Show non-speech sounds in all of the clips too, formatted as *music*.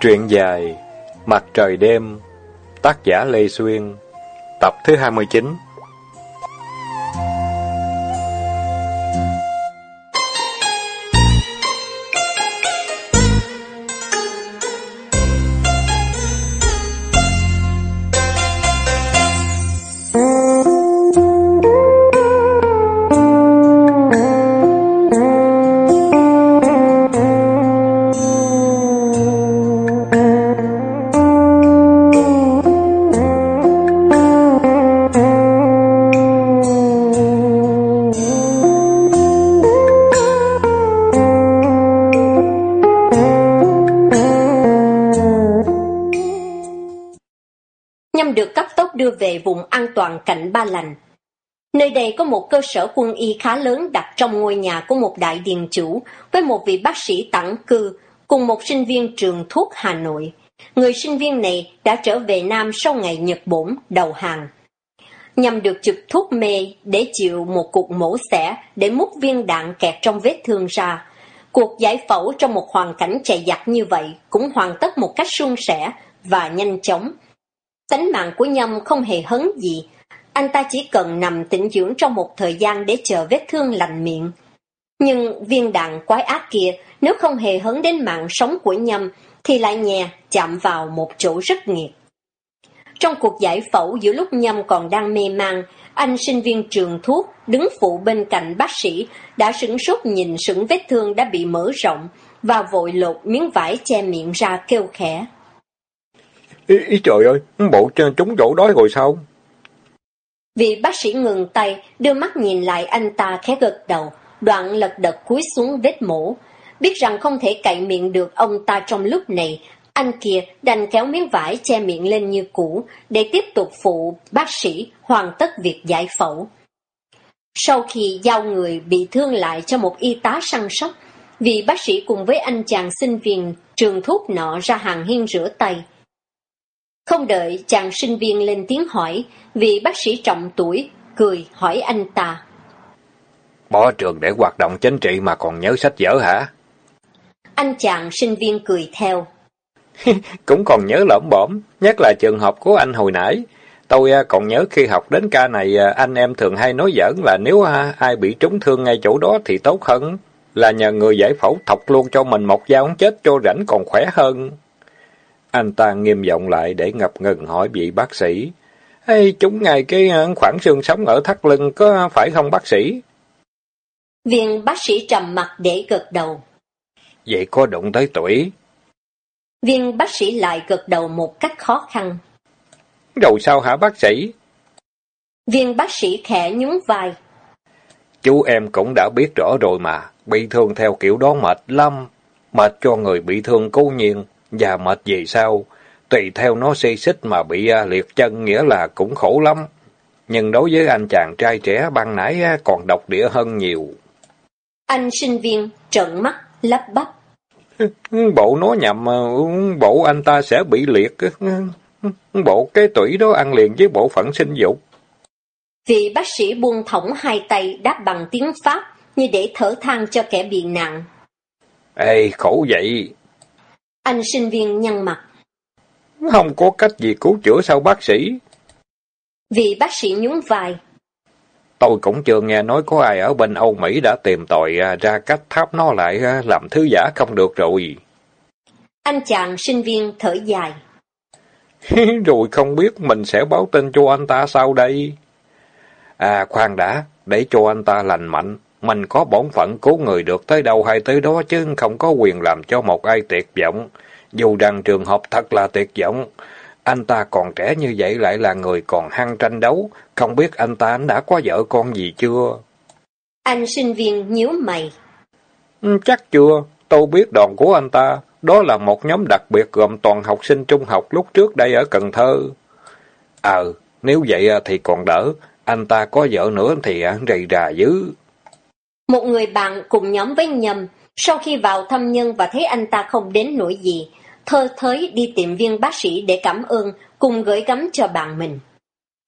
Truyện dài Mặt trời đêm Tác giả Lê Xuyên Tập thứ 29 toàn cảnh Ba Lành. Nơi đây có một cơ sở quân y khá lớn đặt trong ngôi nhà của một đại điền chủ với một vị bác sĩ tặng cư cùng một sinh viên trường thuốc Hà Nội. Người sinh viên này đã trở về Nam sau ngày Nhật Bổn đầu hàng. Nhằm được chụp thuốc mê để chịu một cuộc mổ xẻ để múc viên đạn kẹt trong vết thương ra. Cuộc giải phẫu trong một hoàn cảnh chạy giặc như vậy cũng hoàn tất một cách suôn sẻ và nhanh chóng Tánh mạng của Nhâm không hề hấn gì, anh ta chỉ cần nằm tĩnh dưỡng trong một thời gian để chờ vết thương lành miệng. Nhưng viên đạn quái ác kia, nếu không hề hấn đến mạng sống của Nhâm, thì lại nhẹ chạm vào một chỗ rất nghiệt. Trong cuộc giải phẫu giữa lúc Nhâm còn đang mê man, anh sinh viên trường thuốc đứng phụ bên cạnh bác sĩ đã sửng sốt nhìn sững vết thương đã bị mở rộng và vội lột miếng vải che miệng ra kêu khẽ. Ý, ý trời ơi, bộ chống dỗ đói rồi sao? Vị bác sĩ ngừng tay, đưa mắt nhìn lại anh ta khẽ gật đầu, đoạn lật đật cúi xuống vết mổ. Biết rằng không thể cậy miệng được ông ta trong lúc này, anh kia đành kéo miếng vải che miệng lên như cũ để tiếp tục phụ bác sĩ hoàn tất việc giải phẫu. Sau khi giao người bị thương lại cho một y tá săn sóc, vị bác sĩ cùng với anh chàng sinh viên trường thuốc nọ ra hàng hiên rửa tay. Không đợi chàng sinh viên lên tiếng hỏi, vì bác sĩ trọng tuổi, cười hỏi anh ta. Bỏ trường để hoạt động chính trị mà còn nhớ sách vở hả? Anh chàng sinh viên cười theo. *laughs* Cũng còn nhớ lỡm bõm, nhất là trường hợp của anh hồi nãy. Tôi à, còn nhớ khi học đến ca này, à, anh em thường hay nói giỡn là nếu à, ai bị trúng thương ngay chỗ đó thì tốt hơn. Là nhờ người giải phẫu thọc luôn cho mình một dao chết cho rảnh còn khỏe hơn. Anh ta nghiêm giọng lại để ngập ngừng hỏi vị bác sĩ. Ê, chúng ngài cái ờ, khoảng xương sống ở thắt lưng có phải không bác sĩ? Viên bác sĩ trầm mặt để gật đầu. Vậy có đụng tới tuổi? Viên bác sĩ lại gật đầu một cách khó khăn. Rồi sao hả bác sĩ? Viên bác sĩ khẽ nhún vai. Chú em cũng đã biết rõ rồi mà, bị thương theo kiểu đó mệt lắm. Mệt cho người bị thương cố nhiên, và mệt gì sao? Tùy theo nó si xích mà bị à, liệt chân nghĩa là cũng khổ lắm. Nhưng đối với anh chàng trai trẻ ban nãy còn độc địa hơn nhiều. Anh sinh viên trợn mắt, lắp bắp. *laughs* Bộ nó nhầm, à, bộ anh ta sẽ bị liệt. *laughs* Bộ cái tuổi đó ăn liền với bộ phận sinh dục. Vị bác sĩ buông thõng hai tay đáp bằng tiếng Pháp như để thở than cho kẻ bị nạn. Ê, khổ vậy, anh sinh viên nhăn mặt. Không có cách gì cứu chữa sao bác sĩ? Vị bác sĩ nhún vai. Tôi cũng chưa nghe nói có ai ở bên Âu Mỹ đã tìm tòi à, ra cách tháp nó lại à, làm thứ giả không được rồi. Anh chàng sinh viên thở dài. *laughs* rồi không biết mình sẽ báo tin cho anh ta sau đây? À khoan đã, để cho anh ta lành mạnh, mình có bổn phận cứu người được tới đâu hay tới đó chứ không có quyền làm cho một ai tuyệt vọng. Dù rằng trường hợp thật là tuyệt vọng, anh ta còn trẻ như vậy lại là người còn hăng tranh đấu, không biết anh ta đã có vợ con gì chưa? Anh sinh viên nhíu mày. Ừ, chắc chưa, tôi biết đoàn của anh ta, đó là một nhóm đặc biệt gồm toàn học sinh trung học lúc trước đây ở Cần Thơ. Ờ, nếu vậy thì còn đỡ, anh ta có vợ nữa thì rầy rà dữ. Một người bạn cùng nhóm với Nhâm, sau khi vào thăm nhân và thấy anh ta không đến nỗi gì, thơ thới đi tìm viên bác sĩ để cảm ơn cùng gửi gắm cho bạn mình.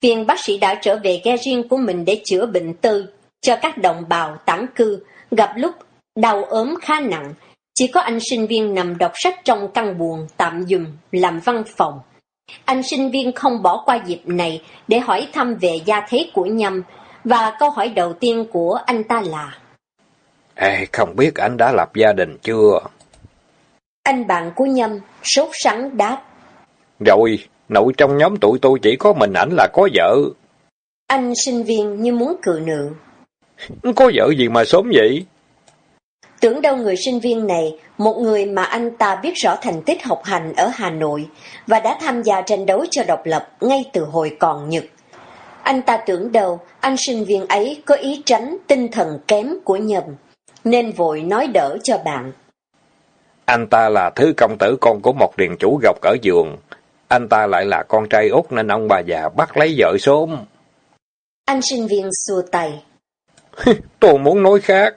Viên bác sĩ đã trở về ghe riêng của mình để chữa bệnh tư cho các đồng bào tản cư gặp lúc đau ốm khá nặng, chỉ có anh sinh viên nằm đọc sách trong căn buồng tạm dùm làm văn phòng. Anh sinh viên không bỏ qua dịp này để hỏi thăm về gia thế của Nhâm, và câu hỏi đầu tiên của anh ta là Ê, không biết anh đã lập gia đình chưa? Anh bạn của Nhâm sốt sắng đáp Rồi, nội trong nhóm tụi tôi chỉ có mình ảnh là có vợ. Anh sinh viên như muốn cự nữ. Có vợ gì mà sớm vậy? Tưởng đâu người sinh viên này, một người mà anh ta biết rõ thành tích học hành ở Hà Nội và đã tham gia tranh đấu cho độc lập ngay từ hồi còn nhật. Anh ta tưởng đâu anh sinh viên ấy có ý tránh tinh thần kém của nhầm, nên vội nói đỡ cho bạn. Anh ta là thứ công tử con của một điền chủ gọc ở giường. Anh ta lại là con trai út nên ông bà già bắt lấy vợ sớm. Anh sinh viên xua tay. *laughs* Tôi muốn nói khác.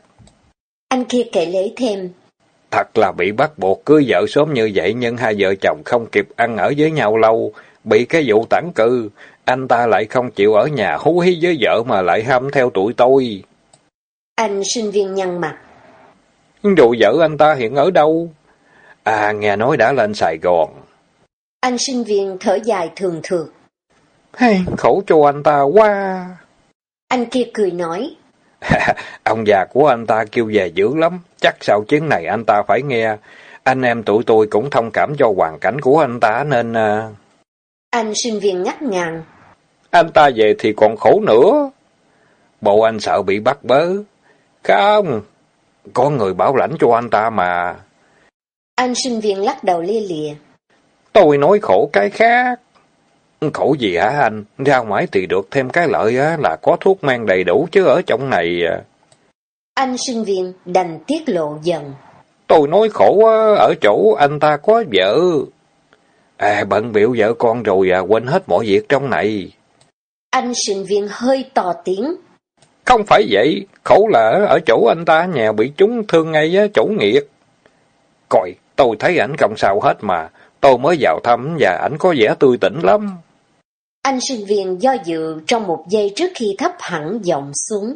Anh kia kể lễ thêm. Thật là bị bắt buộc cưới vợ sớm như vậy nhưng hai vợ chồng không kịp ăn ở với nhau lâu. Bị cái vụ tản cư, anh ta lại không chịu ở nhà hú hí với vợ mà lại ham theo tuổi tôi. Anh sinh viên nhăn mặt. Rồi vợ anh ta hiện ở đâu? À, nghe nói đã lên Sài Gòn. Anh sinh viên thở dài thường thường. Hey, khổ cho anh ta quá. Anh kia cười nói. *laughs* Ông già của anh ta kêu về dữ lắm, chắc sau chuyến này anh ta phải nghe. Anh em tụi tôi cũng thông cảm cho hoàn cảnh của anh ta nên... À, anh sinh viên ngắt ngàn. Anh ta về thì còn khổ nữa. Bộ anh sợ bị bắt bớ. Không, có người bảo lãnh cho anh ta mà. Anh sinh viên lắc đầu lia lịa. Tôi nói khổ cái khác. Khổ gì hả anh? Ra ngoài thì được thêm cái lợi á, là có thuốc men đầy đủ chứ ở trong này... À. Anh sinh viên đành tiết lộ dần. Tôi nói khổ á, ở chỗ anh ta có vợ. À, bận biểu vợ con rồi à, quên hết mọi việc trong này. Anh sinh viên hơi to tiếng. Không phải vậy, khổ là ở chỗ anh ta nhà bị chúng thương ngay á, chỗ nghiệt. Coi, tôi thấy ảnh không sao hết mà, tôi mới vào thăm và ảnh có vẻ tươi tỉnh lắm. Anh sinh viên do dự trong một giây trước khi thấp hẳn giọng xuống.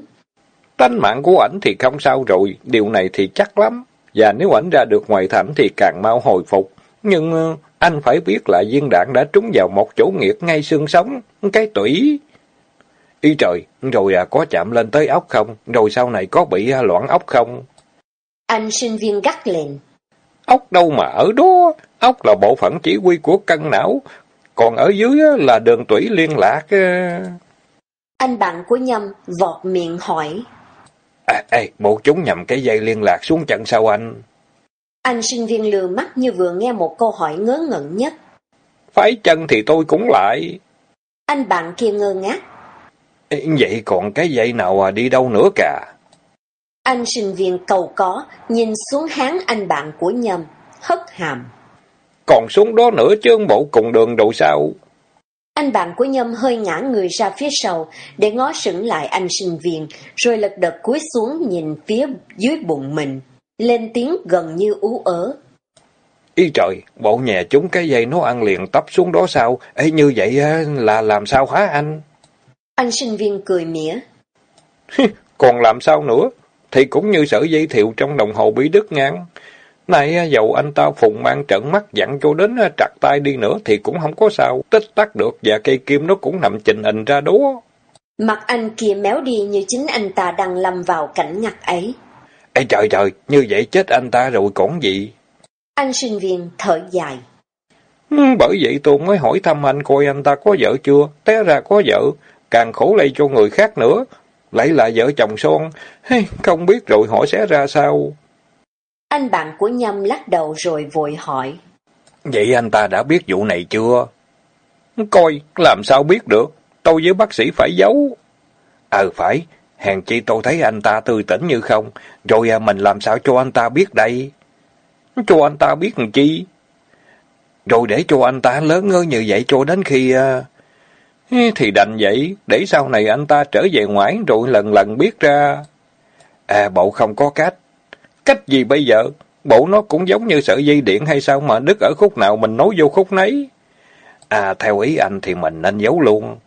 Tánh mạng của ảnh thì không sao rồi, điều này thì chắc lắm. Và nếu ảnh ra được ngoài thành thì càng mau hồi phục. Nhưng ờ, anh phải biết là viên đạn đã trúng vào một chỗ nghiệt ngay xương sống, cái tủy. Ý trời, rồi à, có chạm lên tới ốc không? Rồi sau này có bị loạn ốc không? Anh sinh viên gắt lên. Ốc đâu mà ở đó? Ốc là bộ phận chỉ huy của cân não, còn ở dưới là đường tủy liên lạc. Anh bạn của Nhâm vọt miệng hỏi. À, ê, bộ chúng nhầm cái dây liên lạc xuống chân sao anh? Anh sinh viên lừa mắt như vừa nghe một câu hỏi ngớ ngẩn nhất. Phải chân thì tôi cũng lại. Anh bạn kia ngơ ngác. Vậy còn cái dây nào à đi đâu nữa cả? Anh sinh viên cầu có, nhìn xuống háng anh bạn của nhầm, hất hàm. Còn xuống đó nữa chứ bộ cùng đường độ sao? Anh bạn của Nhâm hơi ngã người ra phía sau để ngó sững lại anh sinh viên, rồi lật đật cúi xuống nhìn phía dưới bụng mình, lên tiếng gần như ú ớ. Ý trời, bộ nhà chúng cái dây nó ăn liền tấp xuống đó sao? Ê, như vậy là làm sao hả anh? Anh sinh viên cười mỉa. Còn làm sao nữa? Thì cũng như sợi dây thiệu trong đồng hồ bị đứt ngang. Này, dầu anh ta phùng mang trận mắt dặn cho đến trặt tay đi nữa thì cũng không có sao. Tích tắt được và cây kim nó cũng nằm trình hình ra đó. Mặt anh kia méo đi như chính anh ta đang lâm vào cảnh ngặt ấy. Ê trời trời, như vậy chết anh ta rồi còn gì? Anh sinh viên thở dài. Ừ, bởi vậy tôi mới hỏi thăm anh coi anh ta có vợ chưa, té ra có vợ, càng khổ lây cho người khác nữa. Lại là vợ chồng son, không biết rồi họ sẽ ra sao. Anh bạn của Nhâm lắc đầu rồi vội hỏi. Vậy anh ta đã biết vụ này chưa? Coi, làm sao biết được, tôi với bác sĩ phải giấu. Ờ phải, hèn chi tôi thấy anh ta tươi tỉnh như không, rồi à, mình làm sao cho anh ta biết đây? Cho anh ta biết làm chi? Rồi để cho anh ta lớn ngơ như vậy cho đến khi... Uh, thì đành vậy, để sau này anh ta trở về ngoại rồi lần lần biết ra. À, bộ không có cách. Cách gì bây giờ? Bộ nó cũng giống như sợi dây điện hay sao mà đứt ở khúc nào mình nối vô khúc nấy. À, theo ý anh thì mình nên giấu luôn.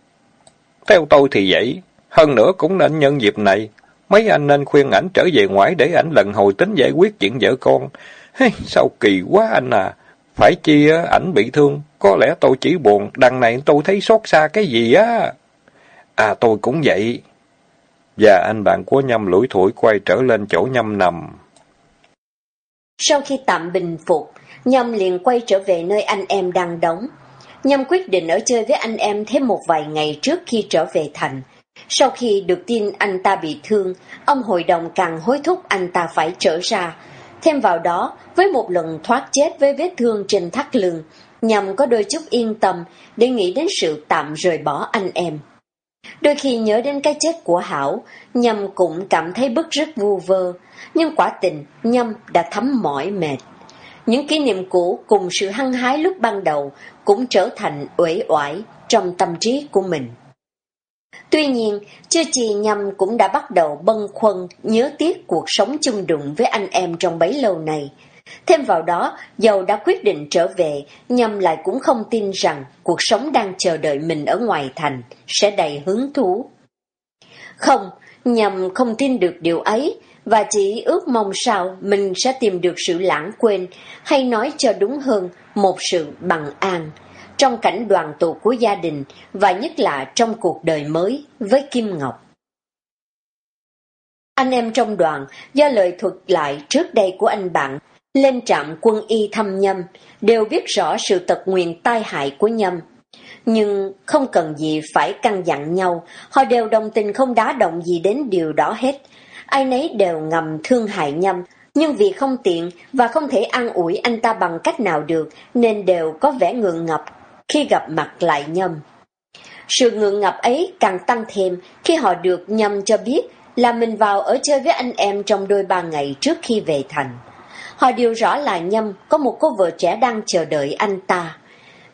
Theo tôi thì vậy. Hơn nữa cũng nên nhân dịp này. Mấy anh nên khuyên ảnh trở về ngoại để ảnh lần hồi tính giải quyết chuyện vợ con. Hey, sao kỳ quá anh à. Phải chi ảnh bị thương, có lẽ tôi chỉ buồn, đằng này tôi thấy xót xa cái gì á. À tôi cũng vậy. Và anh bạn của Nhâm lủi thủi quay trở lên chỗ Nhâm nằm. Sau khi tạm bình phục, Nhâm liền quay trở về nơi anh em đang đóng. Nhâm quyết định ở chơi với anh em thêm một vài ngày trước khi trở về thành. Sau khi được tin anh ta bị thương, ông hội đồng càng hối thúc anh ta phải trở ra. Thêm vào đó, với một lần thoát chết với vết thương trên thắt lưng, nhằm có đôi chút yên tâm để nghĩ đến sự tạm rời bỏ anh em. Đôi khi nhớ đến cái chết của Hảo, Nhâm cũng cảm thấy bức rứt vu vơ, nhưng quả tình Nhâm đã thấm mỏi mệt. Những kỷ niệm cũ cùng sự hăng hái lúc ban đầu cũng trở thành uể oải trong tâm trí của mình. Tuy nhiên, chưa chì nhầm cũng đã bắt đầu bâng khuâng nhớ tiếc cuộc sống chung đụng với anh em trong bấy lâu này. Thêm vào đó, dầu đã quyết định trở về, nhầm lại cũng không tin rằng cuộc sống đang chờ đợi mình ở ngoài thành sẽ đầy hứng thú. Không, nhầm không tin được điều ấy, và chỉ ước mong sao mình sẽ tìm được sự lãng quên, hay nói cho đúng hơn, một sự bằng an trong cảnh đoàn tụ của gia đình và nhất là trong cuộc đời mới với Kim Ngọc. Anh em trong đoàn, do lời thuật lại trước đây của anh bạn, lên trạm quân y thăm Nhâm, đều biết rõ sự tật nguyền tai hại của Nhâm. Nhưng không cần gì phải căn dặn nhau, họ đều đồng tình không đá động gì đến điều đó hết. Ai nấy đều ngầm thương hại Nhâm, nhưng vì không tiện và không thể an ủi anh ta bằng cách nào được, nên đều có vẻ ngượng ngập khi gặp mặt lại nhâm. Sự ngượng ngập ấy càng tăng thêm khi họ được nhâm cho biết là mình vào ở chơi với anh em trong đôi ba ngày trước khi về thành. Họ điều rõ là nhâm có một cô vợ trẻ đang chờ đợi anh ta.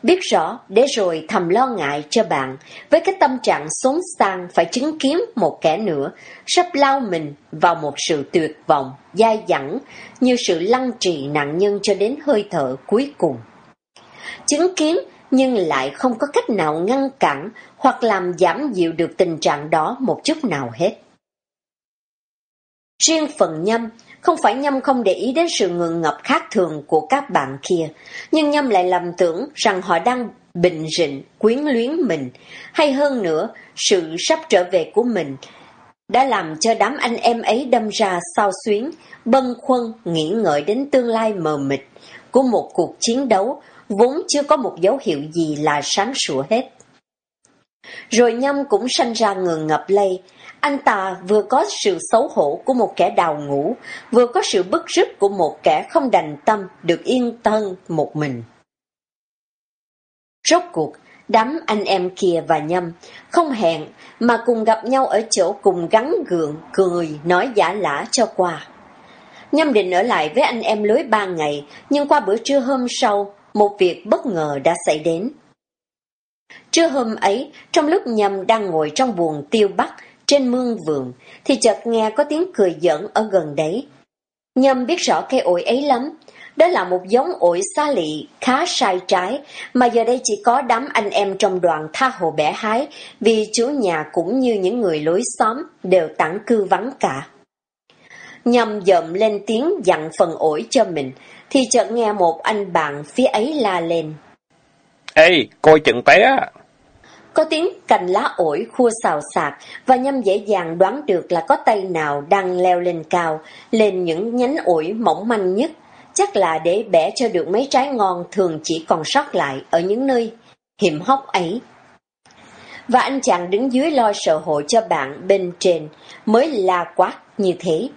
Biết rõ để rồi thầm lo ngại cho bạn với cái tâm trạng xốn sang phải chứng kiến một kẻ nữa sắp lao mình vào một sự tuyệt vọng, dai dẳng như sự lăng trì nạn nhân cho đến hơi thở cuối cùng. Chứng kiến nhưng lại không có cách nào ngăn cản hoặc làm giảm dịu được tình trạng đó một chút nào hết. Riêng phần nhâm, không phải nhâm không để ý đến sự ngượng ngập khác thường của các bạn kia, nhưng nhâm lại lầm tưởng rằng họ đang bình rịnh, quyến luyến mình, hay hơn nữa, sự sắp trở về của mình đã làm cho đám anh em ấy đâm ra sao xuyến, bâng khuâng, nghĩ ngợi đến tương lai mờ mịt của một cuộc chiến đấu vốn chưa có một dấu hiệu gì là sáng sủa hết. Rồi nhâm cũng sanh ra ngường ngập lây, anh ta vừa có sự xấu hổ của một kẻ đào ngũ, vừa có sự bức rứt của một kẻ không đành tâm được yên tân một mình. Rốt cuộc, đám anh em kia và nhâm, không hẹn mà cùng gặp nhau ở chỗ cùng gắn gượng, cười, nói giả lả cho qua. Nhâm định ở lại với anh em lối ba ngày, nhưng qua bữa trưa hôm sau, một việc bất ngờ đã xảy đến. Trưa hôm ấy, trong lúc nhầm đang ngồi trong buồng tiêu bắc trên mương vườn, thì chợt nghe có tiếng cười giỡn ở gần đấy. Nhâm biết rõ cây ổi ấy lắm, đó là một giống ổi xa lị khá sai trái, mà giờ đây chỉ có đám anh em trong đoàn tha hồ bẻ hái, vì chủ nhà cũng như những người lối xóm đều tản cư vắng cả. Nhâm dậm lên tiếng dặn phần ổi cho mình, thì chợt nghe một anh bạn phía ấy la lên. Ê, coi chừng té! Có tiếng cành lá ổi khua xào xạc và nhâm dễ dàng đoán được là có tay nào đang leo lên cao, lên những nhánh ổi mỏng manh nhất, chắc là để bẻ cho được mấy trái ngon thường chỉ còn sót lại ở những nơi hiểm hóc ấy. Và anh chàng đứng dưới lo sợ hộ cho bạn bên trên mới la quát như thế.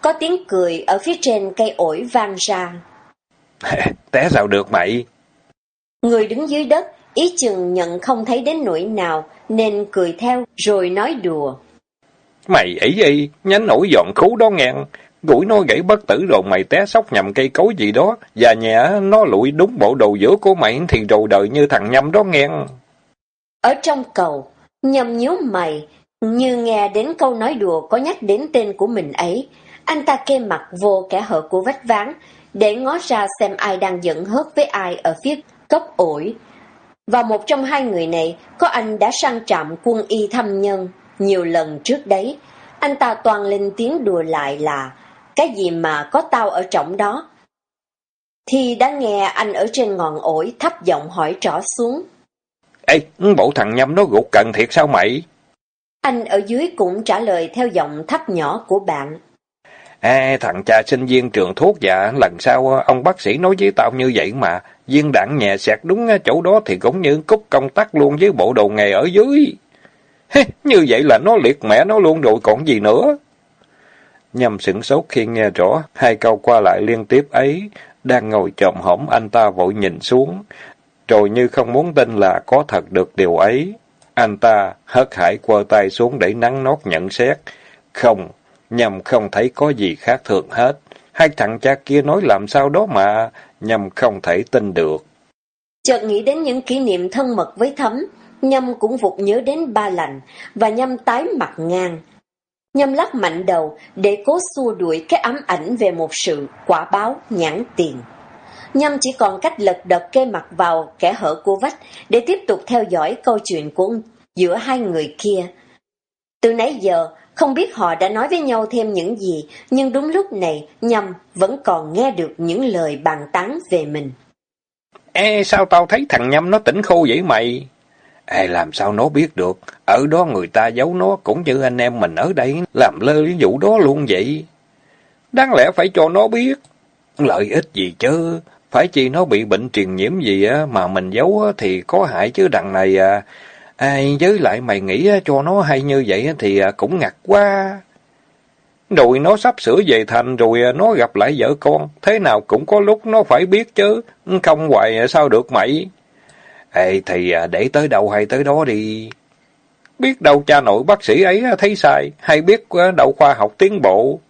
Có tiếng cười ở phía trên cây ổi vang ra. *laughs* Té sao được mày? Người đứng dưới đất, ý chừng nhận không thấy đến nỗi nào, nên cười theo rồi nói đùa. Mày ấy gì, nhánh nổi giòn khú đó ngang, gũi nó gãy bất tử rồi mày té sóc nhầm cây cối gì đó, và nhẹ nó lụi đúng bộ đồ giữa của mày thì rồi đời như thằng nhâm đó ngang. Ở trong cầu, nhầm nhíu mày, như nghe đến câu nói đùa có nhắc đến tên của mình ấy, anh ta kê mặt vô kẻ hở của vách ván, để ngó ra xem ai đang giận hớt với ai ở phía cốc ổi. Và một trong hai người này, có anh đã sang trạm quân y thăm nhân nhiều lần trước đấy. Anh ta toàn lên tiếng đùa lại là cái gì mà có tao ở trọng đó? Thì đã nghe anh ở trên ngọn ổi thấp giọng hỏi trỏ xuống. Ê, bộ thằng nhâm nó gục cần thiệt sao mày? Anh ở dưới cũng trả lời theo giọng thấp nhỏ của bạn. Ê, thằng cha sinh viên trường thuốc dạ, lần sau ờ, ông bác sĩ nói với tao như vậy mà, viên đạn nhẹ sẹt đúng ờ, chỗ đó thì cũng như cúc công tắc luôn với bộ đồ nghề ở dưới. Hê, như vậy là nó liệt mẹ nó luôn rồi còn gì nữa. nhầm sửng sốt khi nghe rõ hai câu qua lại liên tiếp ấy, đang ngồi trộm hổm anh ta vội nhìn xuống, rồi như không muốn tin là có thật được điều ấy. Anh ta hất hải quơ tay xuống để nắng nót nhận xét. Không, Nhầm không thấy có gì khác thường hết. Hai thằng cha kia nói làm sao đó mà, Nhầm không thể tin được. Chợt nghĩ đến những kỷ niệm thân mật với thấm, Nhâm cũng vụt nhớ đến ba lành, và Nhâm tái mặt ngang. Nhâm lắc mạnh đầu để cố xua đuổi cái ám ảnh về một sự quả báo nhãn tiền. Nhâm chỉ còn cách lật đật kê mặt vào kẻ hở của vách để tiếp tục theo dõi câu chuyện của giữa hai người kia. Từ nãy giờ, không biết họ đã nói với nhau thêm những gì, nhưng đúng lúc này Nhâm vẫn còn nghe được những lời bàn tán về mình. Ê, sao tao thấy thằng Nhâm nó tỉnh khô vậy mày? Ê, làm sao nó biết được? Ở đó người ta giấu nó cũng như anh em mình ở đây làm lơ cái vụ đó luôn vậy. Đáng lẽ phải cho nó biết. Lợi ích gì chứ? Phải chi nó bị bệnh truyền nhiễm gì á mà mình giấu á, thì có hại chứ đằng này à. Ai với lại mày nghĩ cho nó hay như vậy thì à, cũng ngặt quá. Rồi nó sắp sửa về thành rồi à, nó gặp lại vợ con, thế nào cũng có lúc nó phải biết chứ, không hoài sao được mày. Ê thì để tới đâu hay tới đó đi. Biết đâu cha nội bác sĩ ấy thấy sai, hay biết đậu khoa học tiến bộ.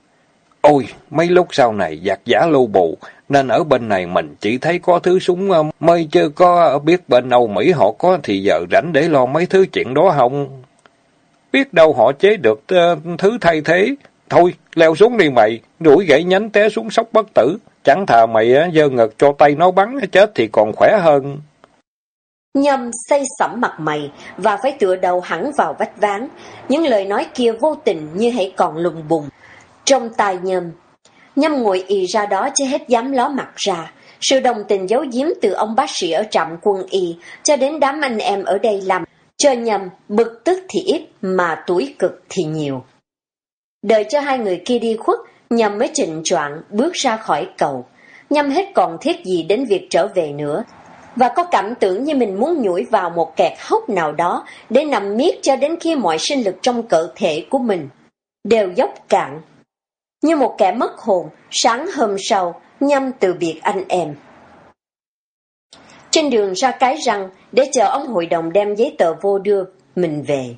Ôi, mấy lúc sau này giặc giả lưu bù, nên ở bên này mình chỉ thấy có thứ súng ờ, mới chưa có ờ, biết bên Âu Mỹ họ có thì giờ rảnh để lo mấy thứ chuyện đó không. Biết đâu họ chế được uh, thứ thay thế. Thôi, leo xuống đi mày, đuổi gãy nhánh té xuống sóc bất tử. Chẳng thà mày uh, giơ ngực cho tay nó bắn chết thì còn khỏe hơn. Nhâm xây sẩm mặt mày và phải tựa đầu hẳn vào vách ván. Những lời nói kia vô tình như hãy còn lùng bùng. Trong tai nhâm, Nhâm ngồi y ra đó chứ hết dám ló mặt ra. Sự đồng tình giấu giếm từ ông bác sĩ ở trạm quân y cho đến đám anh em ở đây làm cho nhầm bực tức thì ít mà tuổi cực thì nhiều. Đợi cho hai người kia đi khuất, nhầm mới trịnh choạng bước ra khỏi cầu. Nhâm hết còn thiết gì đến việc trở về nữa, và có cảm tưởng như mình muốn nhủi vào một kẹt hốc nào đó để nằm miết cho đến khi mọi sinh lực trong cơ thể của mình đều dốc cạn như một kẻ mất hồn, sáng hôm sau, nhâm từ biệt anh em. Trên đường ra cái răng, để chờ ông hội đồng đem giấy tờ vô đưa mình về.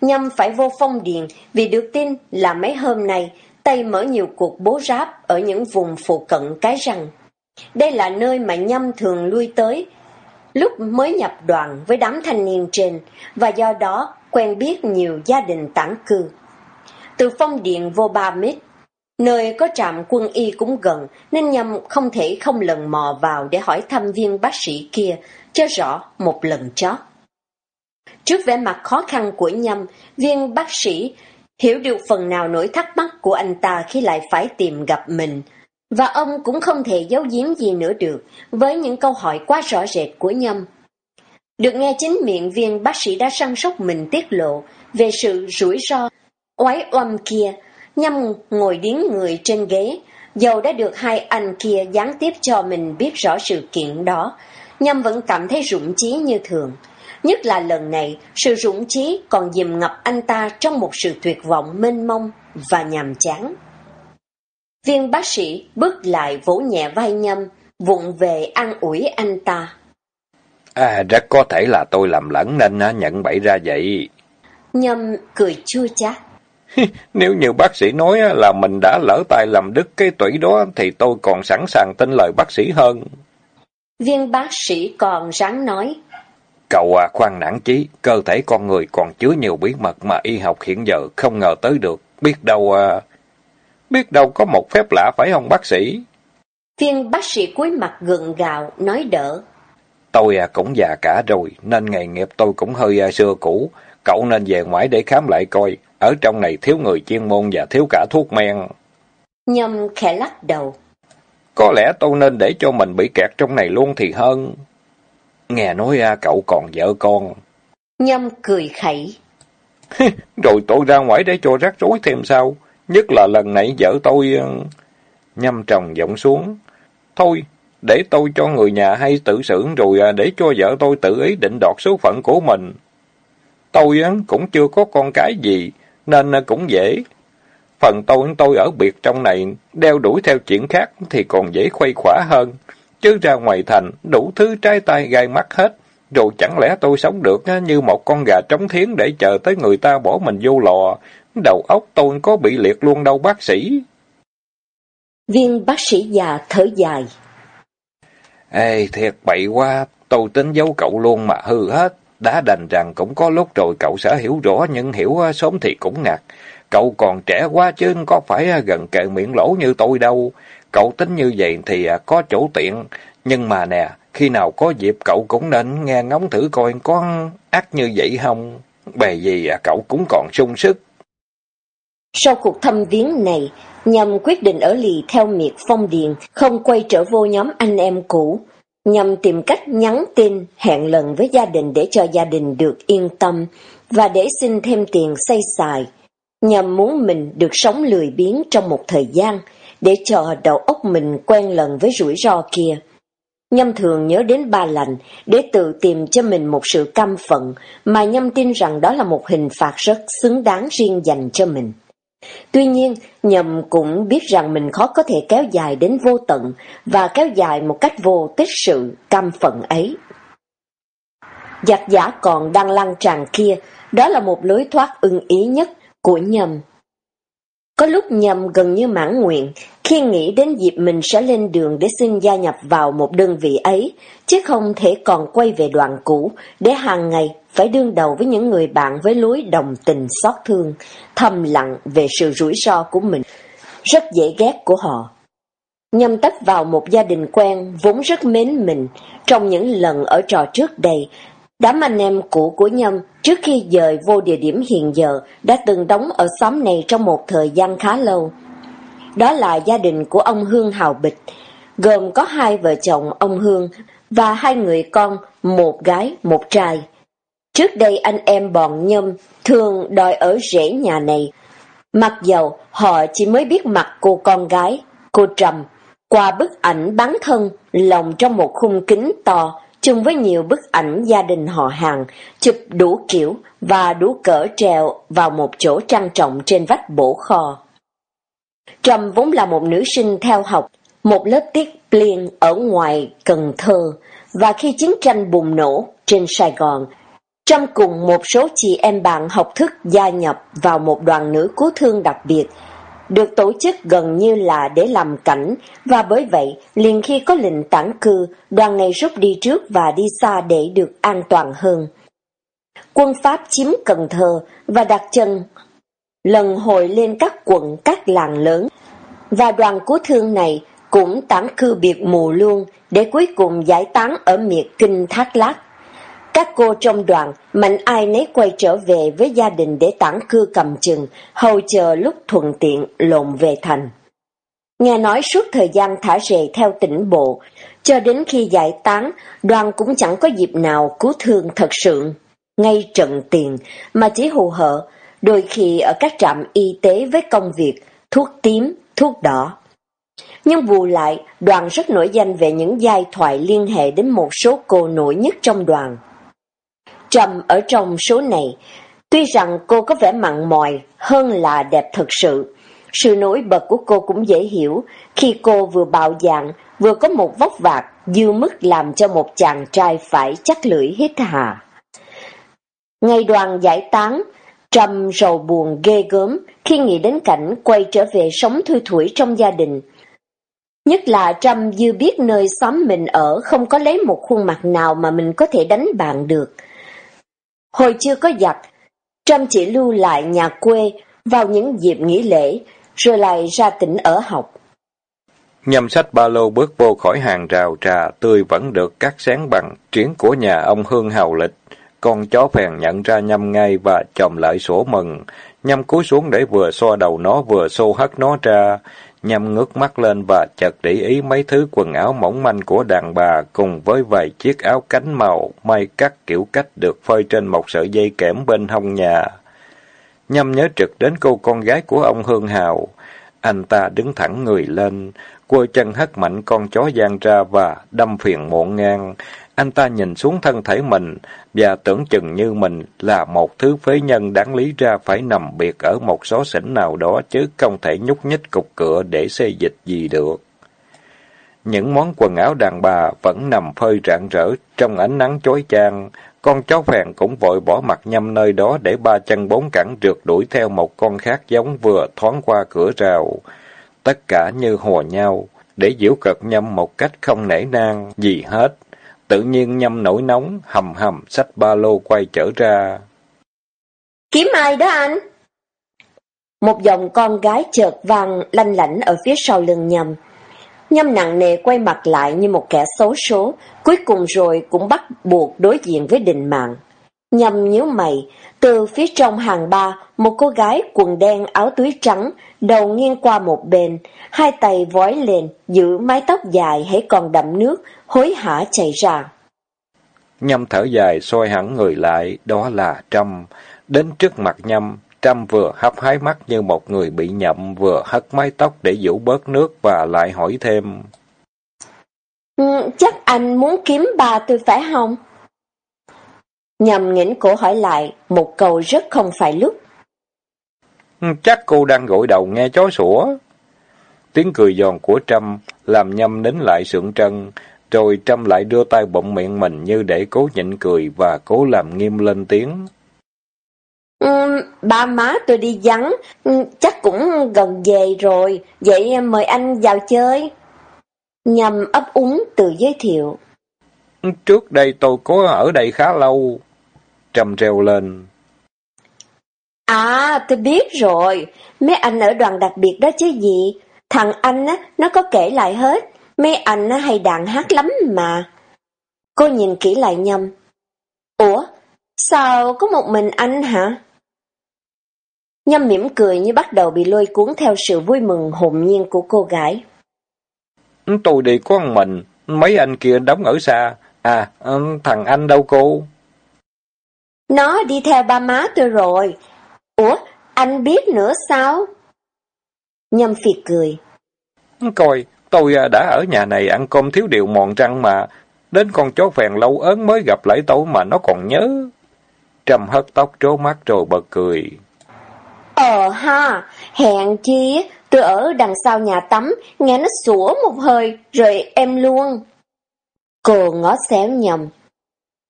Nhâm phải vô phong điền vì được tin là mấy hôm nay Tây mở nhiều cuộc bố ráp ở những vùng phụ cận cái răng. Đây là nơi mà Nhâm thường lui tới lúc mới nhập đoàn với đám thanh niên trên và do đó quen biết nhiều gia đình tản cư. Từ phong điện vô ba mít Nơi có trạm quân y cũng gần, nên nhầm không thể không lần mò vào để hỏi thăm viên bác sĩ kia, cho rõ một lần chót. Trước vẻ mặt khó khăn của nhâm, viên bác sĩ hiểu được phần nào nỗi thắc mắc của anh ta khi lại phải tìm gặp mình, và ông cũng không thể giấu giếm gì nữa được với những câu hỏi quá rõ rệt của nhâm. Được nghe chính miệng viên bác sĩ đã săn sóc mình tiết lộ về sự rủi ro, oái oăm kia, Nhâm ngồi điếng người trên ghế, dầu đã được hai anh kia gián tiếp cho mình biết rõ sự kiện đó, Nhâm vẫn cảm thấy rụng trí như thường. Nhất là lần này, sự rụng trí còn dìm ngập anh ta trong một sự tuyệt vọng mênh mông và nhàm chán. Viên bác sĩ bước lại vỗ nhẹ vai Nhâm, vụng về an ủi anh ta. À, rất có thể là tôi làm lẫn nên nhận bậy ra vậy. Nhâm cười chua chát. *laughs* Nếu như bác sĩ nói là mình đã lỡ tay làm đứt cái tủy đó thì tôi còn sẵn sàng tin lời bác sĩ hơn. Viên bác sĩ còn ráng nói. Cậu à, khoan nản chí, cơ thể con người còn chứa nhiều bí mật mà y học hiện giờ không ngờ tới được. Biết đâu à... Biết đâu có một phép lạ phải không bác sĩ? Viên bác sĩ cuối mặt gượng gạo, nói đỡ. Tôi à, cũng già cả rồi, nên nghề nghiệp tôi cũng hơi à, xưa cũ. Cậu nên về ngoài để khám lại coi, ở trong này thiếu người chuyên môn và thiếu cả thuốc men. Nhâm khẽ lắc đầu. Có lẽ tôi nên để cho mình bị kẹt trong này luôn thì hơn. Nghe nói à, cậu còn vợ con. Nhâm cười khẩy. Rồi tôi ra ngoài để cho rắc rối thêm sao? Nhất là lần này vợ tôi... Ờ, nhâm trồng giọng xuống. Thôi, để tôi cho người nhà hay tự xử rồi à, để cho vợ tôi tự ý định đoạt số phận của mình. Tôi cũng chưa có con cái gì, nên cũng dễ. Phần tôi tôi ở biệt trong này, đeo đuổi theo chuyện khác thì còn dễ khuây khỏa hơn. Chứ ra ngoài thành, đủ thứ trái tay gai mắt hết. Rồi chẳng lẽ tôi sống được như một con gà trống thiến để chờ tới người ta bỏ mình vô lò. Đầu óc tôi có bị liệt luôn đâu bác sĩ. Viên bác sĩ già thở dài. Ê, thiệt bậy quá, tôi tính giấu cậu luôn mà hư hết. Đã đành rằng cũng có lúc rồi cậu sẽ hiểu rõ, nhưng hiểu à, sớm thì cũng ngạc. Cậu còn trẻ quá chứ có phải à, gần kề miệng lỗ như tôi đâu. Cậu tính như vậy thì à, có chỗ tiện. Nhưng mà nè, khi nào có dịp cậu cũng nên nghe ngóng thử coi có ác như vậy không. Bề gì cậu cũng còn sung sức. Sau cuộc thăm viếng này, nhằm quyết định ở lì theo miệt phong điền, không quay trở vô nhóm anh em cũ. Nhằm tìm cách nhắn tin, hẹn lần với gia đình để cho gia đình được yên tâm, và để xin thêm tiền xây xài. Nhằm muốn mình được sống lười biếng trong một thời gian, để cho đầu óc mình quen lần với rủi ro kia. Nhâm thường nhớ đến ba lành để tự tìm cho mình một sự căm phận mà Nhâm tin rằng đó là một hình phạt rất xứng đáng riêng dành cho mình. Tuy nhiên, nhầm cũng biết rằng mình khó có thể kéo dài đến vô tận và kéo dài một cách vô tích sự căm phận ấy. Giặc giả còn đang lăng tràn kia, đó là một lối thoát ưng ý nhất của nhầm. Có lúc nhầm gần như mãn nguyện khi nghĩ đến dịp mình sẽ lên đường để xin gia nhập vào một đơn vị ấy, chứ không thể còn quay về đoàn cũ để hàng ngày phải đương đầu với những người bạn với lối đồng tình xót thương, thầm lặng về sự rủi ro của mình, rất dễ ghét của họ. Nhâm tách vào một gia đình quen vốn rất mến mình, trong những lần ở trò trước đây, Đám anh em cũ của Nhâm trước khi dời vô địa điểm hiện giờ đã từng đóng ở xóm này trong một thời gian khá lâu. Đó là gia đình của ông Hương Hào Bịch, gồm có hai vợ chồng ông Hương và hai người con, một gái, một trai. Trước đây anh em bọn Nhâm thường đòi ở rễ nhà này, mặc dầu họ chỉ mới biết mặt cô con gái, cô Trầm, qua bức ảnh bán thân lồng trong một khung kính to chung với nhiều bức ảnh gia đình họ hàng, chụp đủ kiểu và đủ cỡ treo vào một chỗ trang trọng trên vách bổ kho. Trâm vốn là một nữ sinh theo học, một lớp tiết pliên ở ngoài Cần Thơ, và khi chiến tranh bùng nổ trên Sài Gòn, Trâm cùng một số chị em bạn học thức gia nhập vào một đoàn nữ cứu thương đặc biệt, được tổ chức gần như là để làm cảnh, và bởi vậy, liền khi có lệnh tản cư, đoàn này rút đi trước và đi xa để được an toàn hơn. Quân Pháp chiếm Cần Thơ và đặt chân lần hồi lên các quận, các làng lớn, và đoàn cứu thương này cũng tản cư biệt mù luôn để cuối cùng giải tán ở miệt kinh Thác Lát. Các cô trong đoàn, mạnh ai nấy quay trở về với gia đình để tản cư cầm chừng, hầu chờ lúc thuận tiện lộn về thành. Nghe nói suốt thời gian thả rề theo tỉnh bộ, cho đến khi giải tán, đoàn cũng chẳng có dịp nào cứu thương thật sự, ngay trận tiền, mà chỉ hù hợ, đôi khi ở các trạm y tế với công việc, thuốc tím, thuốc đỏ. Nhưng bù lại, đoàn rất nổi danh về những giai thoại liên hệ đến một số cô nổi nhất trong đoàn. Trầm ở trong số này, tuy rằng cô có vẻ mặn mòi hơn là đẹp thật sự. Sự nổi bật của cô cũng dễ hiểu khi cô vừa bạo dạng, vừa có một vóc vạc dư mức làm cho một chàng trai phải chắc lưỡi hít hà. Ngày đoàn giải tán, Trầm rầu buồn ghê gớm khi nghĩ đến cảnh quay trở về sống thui thủi trong gia đình. Nhất là Trâm dư biết nơi xóm mình ở không có lấy một khuôn mặt nào mà mình có thể đánh bạn được. Hồi chưa có giặc, Trâm chỉ lưu lại nhà quê vào những dịp nghỉ lễ, rồi lại ra tỉnh ở học. Nhâm sách ba lô bước vô khỏi hàng rào trà tươi vẫn được cắt sáng bằng chuyến của nhà ông Hương Hào Lịch. Con chó phèn nhận ra nhâm ngay và chồm lại sổ mừng. Nhâm cúi xuống để vừa xoa đầu nó vừa xô hất nó ra. Nhâm ngước mắt lên và chợt để ý mấy thứ quần áo mỏng manh của đàn bà cùng với vài chiếc áo cánh màu may cắt kiểu cách được phơi trên một sợi dây kẽm bên hông nhà. Nhâm nhớ trực đến cô con gái của ông Hương Hào. Anh ta đứng thẳng người lên, quơ chân hất mạnh con chó gian ra và đâm phiền muộn ngang. Anh ta nhìn xuống thân thể mình và tưởng chừng như mình là một thứ phế nhân đáng lý ra phải nằm biệt ở một xó xỉnh nào đó chứ không thể nhúc nhích cục cửa để xê dịch gì được. Những món quần áo đàn bà vẫn nằm phơi rạng rỡ trong ánh nắng chói chang. Con chó phèn cũng vội bỏ mặt nhâm nơi đó để ba chân bốn cẳng rượt đuổi theo một con khác giống vừa thoáng qua cửa rào. Tất cả như hùa nhau, để giễu cợt nhâm một cách không nể nang gì hết. Tự nhiên nhâm nổi nóng, hầm hầm, sách ba lô quay trở ra. Kiếm ai đó anh? Một dòng con gái chợt vang lanh lảnh ở phía sau lưng nhâm. Nhâm nặng nề quay mặt lại như một kẻ xấu số, cuối cùng rồi cũng bắt buộc đối diện với định mạng. Nhâm nhíu mày, từ phía trong hàng ba, một cô gái quần đen áo túi trắng, đầu nghiêng qua một bên, hai tay vói lên, giữ mái tóc dài hãy còn đậm nước, hối hả chạy ra. Nhâm thở dài xoay hẳn người lại, đó là Trâm. Đến trước mặt Nhâm, Trâm vừa hấp hái mắt như một người bị nhậm, vừa hất mái tóc để giữ bớt nước và lại hỏi thêm. Ừ, chắc anh muốn kiếm bà tôi phải không? Nhằm nghỉnh cổ hỏi lại, một câu rất không phải lúc. Ừ, chắc cô đang gội đầu nghe chó sủa. Tiếng cười giòn của Trâm làm nhâm nín lại sượng trân, rồi Trâm lại đưa tay bụng miệng mình như để cố nhịn cười và cố làm nghiêm lên tiếng. Ừ, ba má tôi đi vắng, ừ, chắc cũng gần về rồi, vậy mời anh vào chơi. Nhằm ấp úng tự giới thiệu. Trước đây tôi có ở đây khá lâu. Trầm reo lên. À, tôi biết rồi, mấy anh ở đoàn đặc biệt đó chứ gì. Thằng anh á, nó có kể lại hết, mấy anh á, hay đàn hát lắm mà. Cô nhìn kỹ lại nhầm. Ủa, sao có một mình anh hả? Nhâm mỉm cười như bắt đầu bị lôi cuốn theo sự vui mừng hồn nhiên của cô gái. Tôi đi có một mình, mấy anh kia đóng ở xa. À, thằng anh đâu cô? Nó đi theo ba má tôi rồi. Ủa, anh biết nữa sao? Nhâm phiệt cười. Coi, tôi à, đã ở nhà này ăn cơm thiếu điều mòn răng mà. Đến con chó phèn lâu ớn mới gặp lại tôi mà nó còn nhớ. Trầm hất tóc trố mắt rồi bật cười. Ờ ha, hẹn chi, tôi ở đằng sau nhà tắm, nghe nó sủa một hơi, rồi em luôn. Cô ngó xéo nhầm.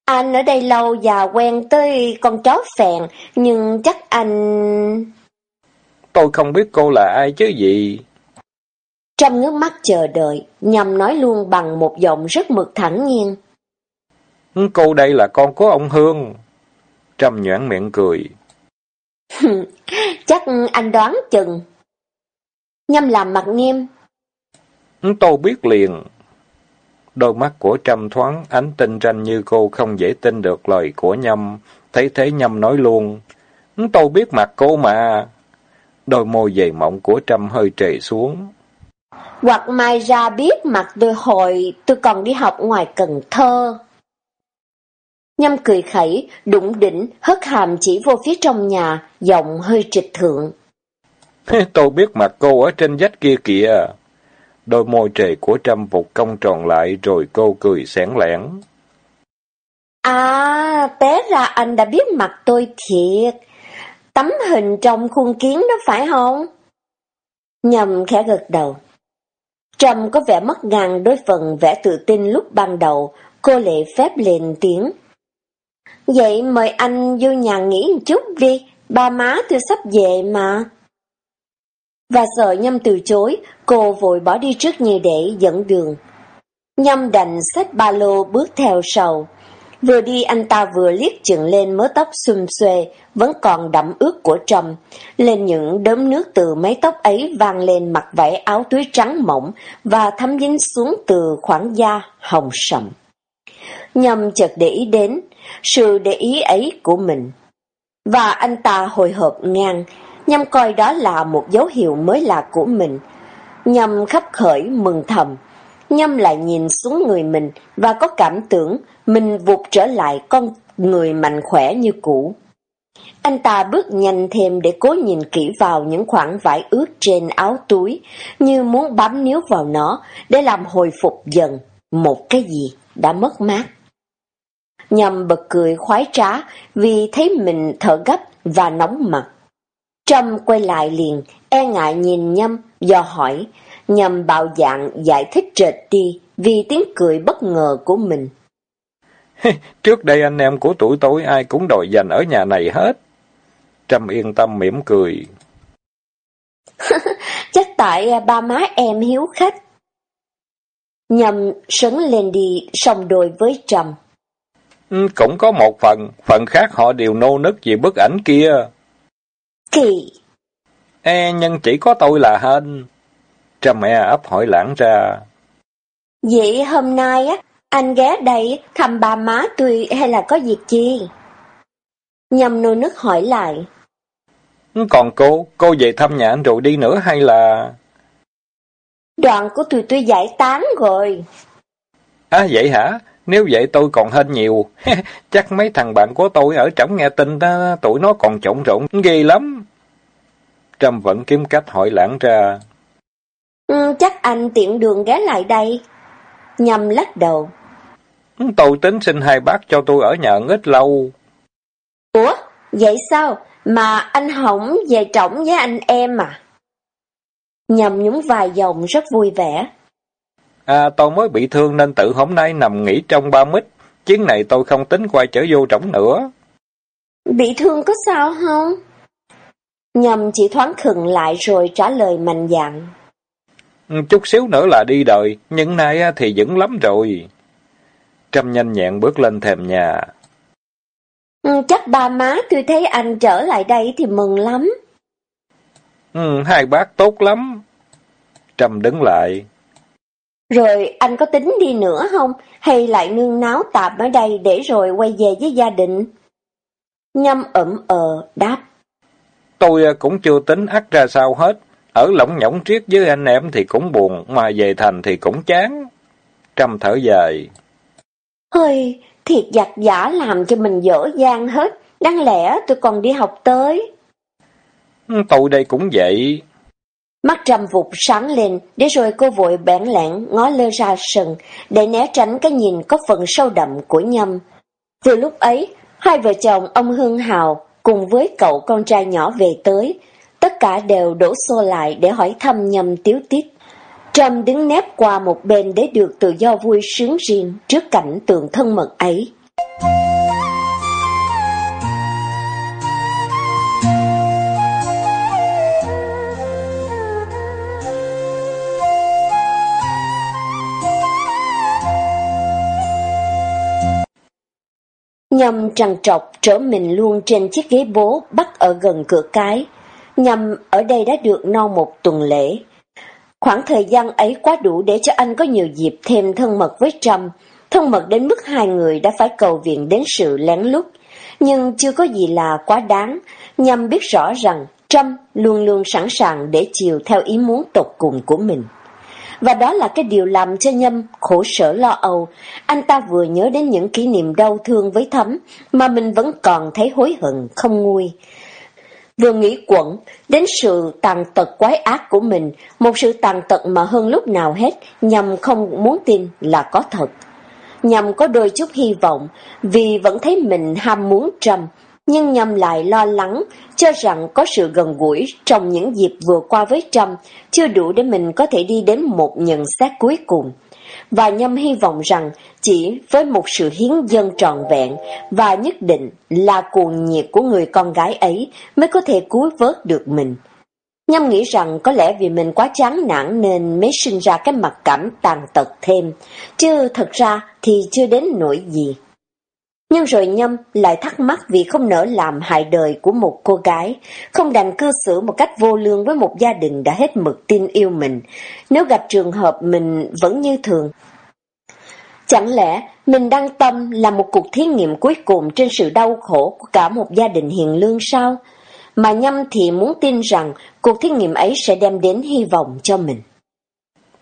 Anh ở đây lâu và quen tới con chó phèn, nhưng chắc anh... Tôi không biết cô là ai chứ gì. Trâm ngước mắt chờ đợi, nhằm nói luôn bằng một giọng rất mực thẳng nhiên. Cô đây là con của ông Hương. Trâm nhoảng miệng cười. chắc anh đoán chừng. Nhâm làm mặt nghiêm. Tôi biết liền. Đôi mắt của Trâm thoáng ánh tinh ranh như cô không dễ tin được lời của Nhâm. Thấy thế Nhâm nói luôn. Tôi biết mặt cô mà. Đôi môi dày mỏng của Trâm hơi trề xuống. Hoặc mai ra biết mặt tôi hồi tôi còn đi học ngoài Cần Thơ. Nhâm cười khẩy, đụng đỉnh, hất hàm chỉ vô phía trong nhà, giọng hơi trịch thượng. *laughs* tôi biết mặt cô ở trên vách kia kìa. Đôi môi trề của Trâm vụt cong tròn lại rồi cô cười sáng lẻn. À, té ra anh đã biết mặt tôi thiệt. Tấm hình trong khuôn kiến đó phải không? Nhầm khẽ gật đầu. Trâm có vẻ mất ngang đối phần vẻ tự tin lúc ban đầu, cô lệ phép lên tiếng. Vậy mời anh vô nhà nghỉ một chút đi, ba má tôi sắp về mà. Và sợ Nhâm từ chối, cô vội bỏ đi trước như để dẫn đường. Nhâm đành xách ba lô bước theo sau. Vừa đi anh ta vừa liếc chừng lên mớ tóc xum xuê, vẫn còn đậm ướt của Trầm. Lên những đốm nước từ mấy tóc ấy vang lên mặt vải áo túi trắng mỏng và thấm dính xuống từ khoảng da hồng sậm. Nhâm chợt để ý đến sự để ý ấy của mình. Và anh ta hồi hộp ngang, nhâm coi đó là một dấu hiệu mới lạ của mình. Nhâm khắp khởi mừng thầm. Nhâm lại nhìn xuống người mình và có cảm tưởng mình vụt trở lại con người mạnh khỏe như cũ. Anh ta bước nhanh thêm để cố nhìn kỹ vào những khoảng vải ướt trên áo túi, như muốn bám níu vào nó để làm hồi phục dần một cái gì đã mất mát. nhầm bật cười khoái trá vì thấy mình thở gấp và nóng mặt. Trâm quay lại liền, e ngại nhìn Nhâm, do hỏi, nhằm bạo dạng giải thích trệt đi vì tiếng cười bất ngờ của mình. *laughs* Trước đây anh em của tuổi tôi ai cũng đòi dành ở nhà này hết. Trâm yên tâm mỉm cười. *laughs* Chắc tại à, ba má em hiếu khách. Nhầm sấn lên đi song đôi với Trầm. Ừ, cũng có một phần, phần khác họ đều nô nức vì bức ảnh kia. Kỳ! Ê, nhưng chỉ có tôi là hên. Trầm mẹ ấp hỏi lãng ra. Vậy hôm nay á, anh ghé đây thăm ba má tôi hay là có việc chi? Nhầm nô nức hỏi lại. Còn cô, cô về thăm nhà anh rồi đi nữa hay là... Đoạn của tụi tôi giải tán rồi. À vậy hả? Nếu vậy tôi còn hên nhiều. *laughs* Chắc mấy thằng bạn của tôi ở trong nghe tin đó, tụi nó còn trộn rộn, ghê lắm. Trâm vẫn kiếm cách hỏi lãng ra. Ừ, chắc anh tiện đường ghé lại đây. Nhầm lắc đầu. Tôi tính xin hai bác cho tôi ở nhà ít lâu. Ủa, vậy sao? Mà anh Hồng về trọng với anh em à? Nhầm nhúng vài dòng rất vui vẻ. À, tôi mới bị thương nên tự hôm nay nằm nghỉ trong ba mít. Chuyến này tôi không tính quay trở vô trống nữa. Bị thương có sao không? Nhầm chỉ thoáng khừng lại rồi trả lời mạnh dạn. Ừ, chút xíu nữa là đi đời, nhưng nay thì vẫn lắm rồi. Trâm nhanh nhẹn bước lên thềm nhà. Ừ, chắc ba má tôi thấy anh trở lại đây thì mừng lắm. Ừ, hai bác tốt lắm. Trâm đứng lại. Rồi anh có tính đi nữa không? Hay lại nương náo tạm ở đây để rồi quay về với gia đình? Nhâm ẩm ờ, đáp. Tôi cũng chưa tính ắt ra sao hết. Ở lỏng nhỏng triết với anh em thì cũng buồn, mà về thành thì cũng chán. Trâm thở dài. Hơi, thiệt giặc giả làm cho mình dở dang hết. Đáng lẽ tôi còn đi học tới. Tôi đây cũng vậy. Mắt trầm vụt sáng lên, để rồi cô vội bẽn lẽn ngó lơ ra sừng, để né tránh cái nhìn có phần sâu đậm của nhâm. Vừa lúc ấy, hai vợ chồng ông Hương Hào cùng với cậu con trai nhỏ về tới, tất cả đều đổ xô lại để hỏi thăm nhâm tiếu tiết. Trâm đứng nép qua một bên để được tự do vui sướng riêng trước cảnh tượng thân mật ấy. Nhâm trằn trọc trở mình luôn trên chiếc ghế bố bắt ở gần cửa cái. Nhâm ở đây đã được no một tuần lễ. Khoảng thời gian ấy quá đủ để cho anh có nhiều dịp thêm thân mật với Trâm, thân mật đến mức hai người đã phải cầu viện đến sự lén lút. Nhưng chưa có gì là quá đáng, Nhâm biết rõ rằng Trâm luôn luôn sẵn sàng để chiều theo ý muốn tột cùng của mình. Và đó là cái điều làm cho Nhâm khổ sở lo âu. Anh ta vừa nhớ đến những kỷ niệm đau thương với Thấm, mà mình vẫn còn thấy hối hận không nguôi. Vừa nghĩ quẩn đến sự tàn tật quái ác của mình, một sự tàn tật mà hơn lúc nào hết, Nhâm không muốn tin là có thật. Nhâm có đôi chút hy vọng, vì vẫn thấy mình ham muốn trầm, nhưng nhầm lại lo lắng, cho rằng có sự gần gũi trong những dịp vừa qua với Trâm chưa đủ để mình có thể đi đến một nhận xét cuối cùng. Và nhâm hy vọng rằng chỉ với một sự hiến dân trọn vẹn và nhất định là cuồng nhiệt của người con gái ấy mới có thể cứu vớt được mình. Nhâm nghĩ rằng có lẽ vì mình quá chán nản nên mới sinh ra cái mặt cảm tàn tật thêm, chứ thật ra thì chưa đến nỗi gì. Nhưng rồi Nhâm lại thắc mắc vì không nỡ làm hại đời của một cô gái, không đành cư xử một cách vô lương với một gia đình đã hết mực tin yêu mình, nếu gặp trường hợp mình vẫn như thường. Chẳng lẽ mình đang tâm là một cuộc thí nghiệm cuối cùng trên sự đau khổ của cả một gia đình hiền lương sao? Mà Nhâm thì muốn tin rằng cuộc thí nghiệm ấy sẽ đem đến hy vọng cho mình.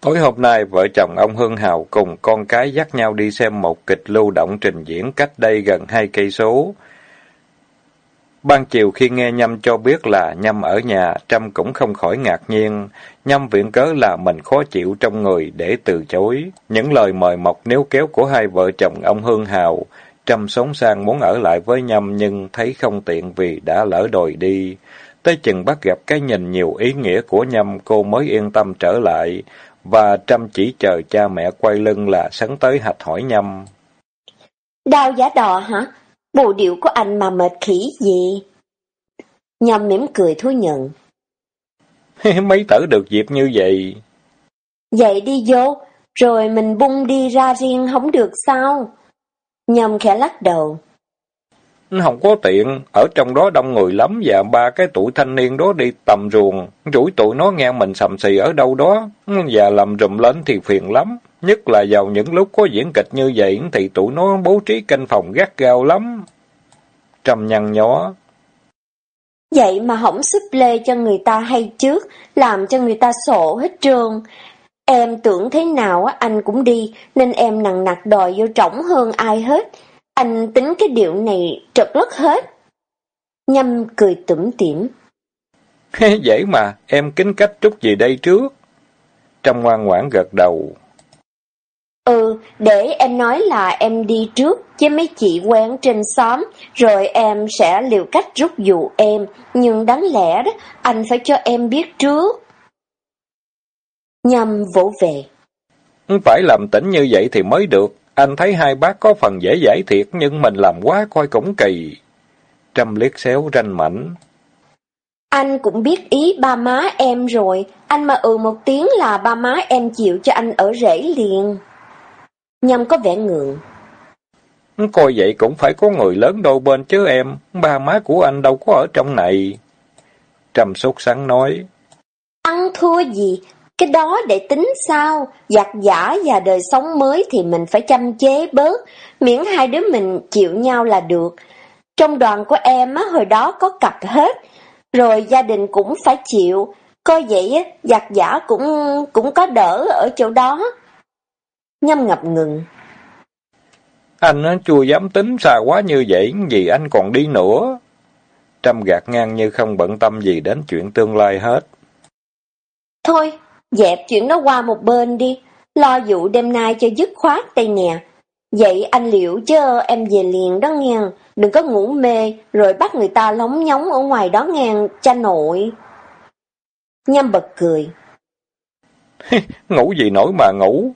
Tối hôm nay, vợ chồng ông Hương Hào cùng con cái dắt nhau đi xem một kịch lưu động trình diễn cách đây gần hai cây số. Ban chiều khi nghe Nhâm cho biết là Nhâm ở nhà, Trâm cũng không khỏi ngạc nhiên. Nhâm viện cớ là mình khó chịu trong người để từ chối. Những lời mời mọc nếu kéo của hai vợ chồng ông Hương Hào, Trâm sống sang muốn ở lại với Nhâm nhưng thấy không tiện vì đã lỡ đòi đi. Tới chừng bắt gặp cái nhìn nhiều ý nghĩa của Nhâm cô mới yên tâm trở lại, và Trâm chỉ chờ cha mẹ quay lưng là sấn tới hạch hỏi Nhâm. Đau giá đò hả? Bộ điệu của anh mà mệt khỉ gì? Nhâm mỉm cười thú nhận. *laughs* Mấy tử được dịp như vậy. Vậy đi vô, rồi mình bung đi ra riêng không được sao? Nhâm khẽ lắc đầu. Không có tiện, ở trong đó đông người lắm và ba cái tụi thanh niên đó đi tầm ruồng, rủi tụi nó nghe mình sầm xì ở đâu đó, và làm rùm lên thì phiền lắm. Nhất là vào những lúc có diễn kịch như vậy thì tụi nó bố trí canh phòng gắt gao lắm. Trầm nhăn nhó. Vậy mà không xếp lê cho người ta hay trước, làm cho người ta sổ hết trường. Em tưởng thế nào anh cũng đi, nên em nặng nặc đòi vô trọng hơn ai hết. Anh tính cái điệu này trật lất hết. Nhâm cười tủm tỉm. Dễ mà, em kính cách chút gì đây trước. Trâm ngoan ngoãn gật đầu. Ừ, để em nói là em đi trước với mấy chị quen trên xóm, rồi em sẽ liều cách rút dụ em, nhưng đáng lẽ đó, anh phải cho em biết trước. Nhâm vỗ về. Phải làm tỉnh như vậy thì mới được, anh thấy hai bác có phần dễ dãi thiệt, nhưng mình làm quá coi cũng kỳ. Trâm liếc xéo ranh mảnh. Anh cũng biết ý ba má em rồi, anh mà ừ một tiếng là ba má em chịu cho anh ở rễ liền. Nhâm có vẻ ngượng. Coi vậy cũng phải có người lớn đôi bên chứ em, ba má của anh đâu có ở trong này. Trầm sốt sáng nói. Ăn thua gì, cái đó để tính sao, giặc giả và đời sống mới thì mình phải chăm chế bớt, miễn hai đứa mình chịu nhau là được. Trong đoàn của em á, hồi đó có cặp hết, rồi gia đình cũng phải chịu, coi vậy á, giặc giả cũng cũng có đỡ ở chỗ đó. Nhâm ngập ngừng. Anh chưa dám tính xa quá như vậy, vì anh còn đi nữa. Trâm gạt ngang như không bận tâm gì đến chuyện tương lai hết. Thôi, dẹp chuyện đó qua một bên đi, lo vụ đêm nay cho dứt khoát đây nè. Vậy anh liệu chứ em về liền đó nghe, đừng có ngủ mê rồi bắt người ta lóng nhóng ở ngoài đó nghe, cha nội. Nhâm bật cười. *laughs* ngủ gì nổi mà ngủ.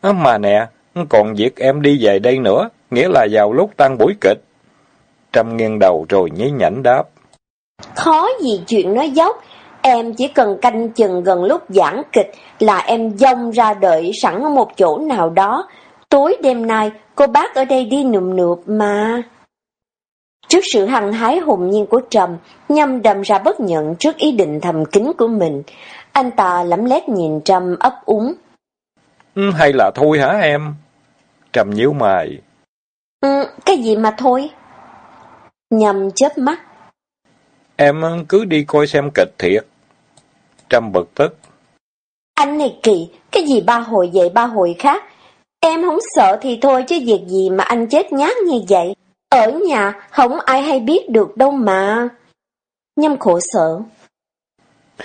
À, mà nè, còn việc em đi về đây nữa, nghĩa là vào lúc tan buổi kịch. Trâm nghiêng đầu rồi nhí nhảnh đáp. Khó gì chuyện nói dốc, em chỉ cần canh chừng gần lúc giảng kịch là em dông ra đợi sẵn ở một chỗ nào đó. Tối đêm nay, cô bác ở đây đi nụm nụp mà. Trước sự hăng hái hùng nhiên của Trầm, nhâm đầm ra bất nhận trước ý định thầm kín của mình. Anh ta lắm lét nhìn Trầm ấp úng. Ừ, hay là thôi hả em? Trầm nhíu mày. Ừ, cái gì mà thôi? Nhầm chớp mắt. Em cứ đi coi xem kịch thiệt. Trầm bực tức. Anh này kỳ, cái gì ba hồi vậy ba hồi khác. Em không sợ thì thôi chứ việc gì mà anh chết nhát như vậy. Ở nhà không ai hay biết được đâu mà. Nhâm khổ sở.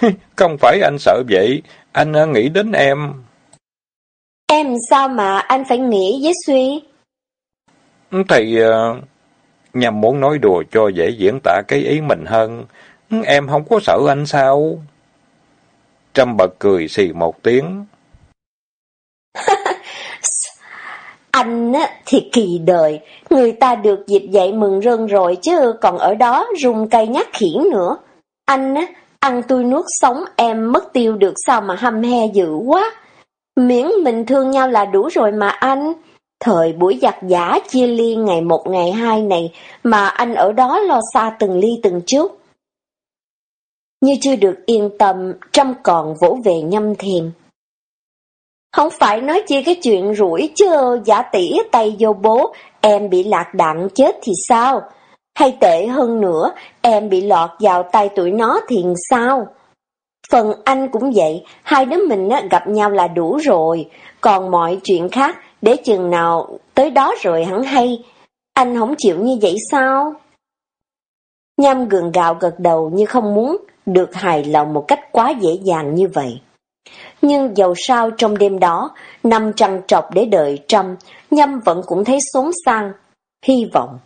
*laughs* Không phải anh sợ vậy, anh nghĩ đến em. Em sao mà anh phải nghĩ với suy? Thì uh, nhằm muốn nói đùa cho dễ diễn tả cái ý mình hơn. Em không có sợ anh sao? Trâm bật cười xì một tiếng. *laughs* anh á, thì kỳ đời, người ta được dịp dậy mừng rơn rồi chứ còn ở đó rung cây nhát khiển nữa. Anh á, ăn tui nuốt sống em mất tiêu được sao mà hâm he dữ quá. Miễn mình thương nhau là đủ rồi mà anh. Thời buổi giặc giả chia ly ngày một ngày hai này mà anh ở đó lo xa từng ly từng chút. Như chưa được yên tâm, trăm còn vỗ về nhâm thèm. Không phải nói chi cái chuyện rủi chứ giả tỉ tay vô bố, em bị lạc đạn chết thì sao? Hay tệ hơn nữa, em bị lọt vào tay tụi nó thì sao? Phần anh cũng vậy, hai đứa mình gặp nhau là đủ rồi, còn mọi chuyện khác, để chừng nào tới đó rồi hẳn hay. Anh không chịu như vậy sao? Nhâm gượng gạo gật đầu như không muốn được hài lòng một cách quá dễ dàng như vậy. Nhưng dầu sao trong đêm đó, nằm trăng trọc để đợi trăm, Nhâm vẫn cũng thấy xốn sang, hy vọng.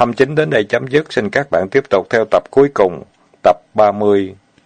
29 đến đây chấm dứt, xin các bạn tiếp tục theo tập cuối cùng, tập 30.